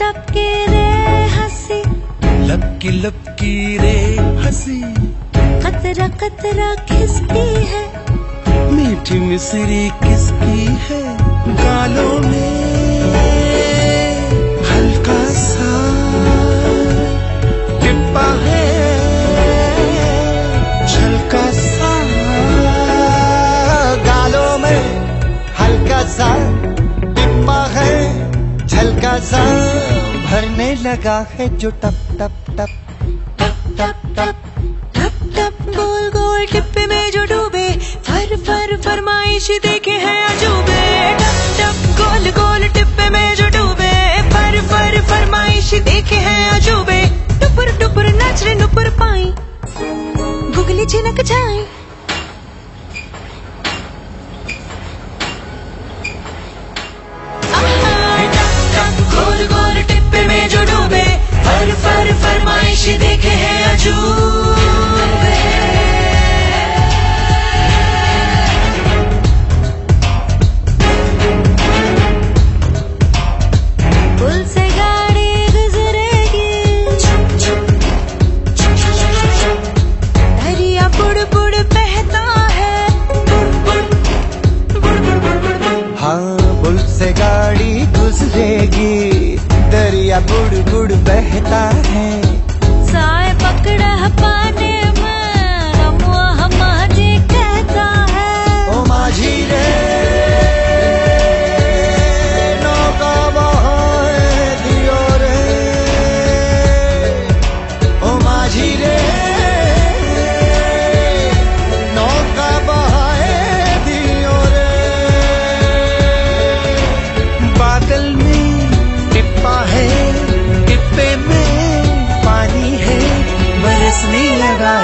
टपके रे हँसी। लपकी लपकी रे हँसी। कतरा कतरा किसकी है। मीठी मिसरी किसकी है? गालों में। झलका भरने लगा है जो टप टप टप। टप टप टप टप टप। गोल गोल टिप्पे में जो डूबे, फर फर, फरमाइश देखे हैं अजूबे। टप टप, गोल गोल टिप्पे में जो डूबे, फर फर, फरमाइश देखे हैं अजूबे। टुपुर टुपुर, नचरे, नुपुर पाई। गुगली छिनक जाए सांस देगी दरिया गुड़ गुड़ बहता है।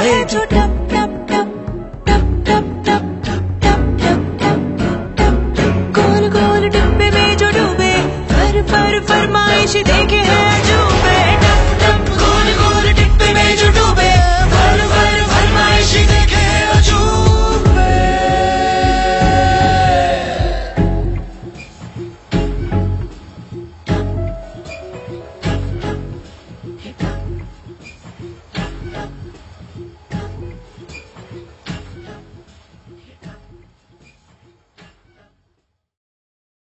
है जो टप टप टप टप टप टप टप टप टप टप टप टप गोल गोल डिब्बे में जो डूबे पर पर फरमाइश देखे हैं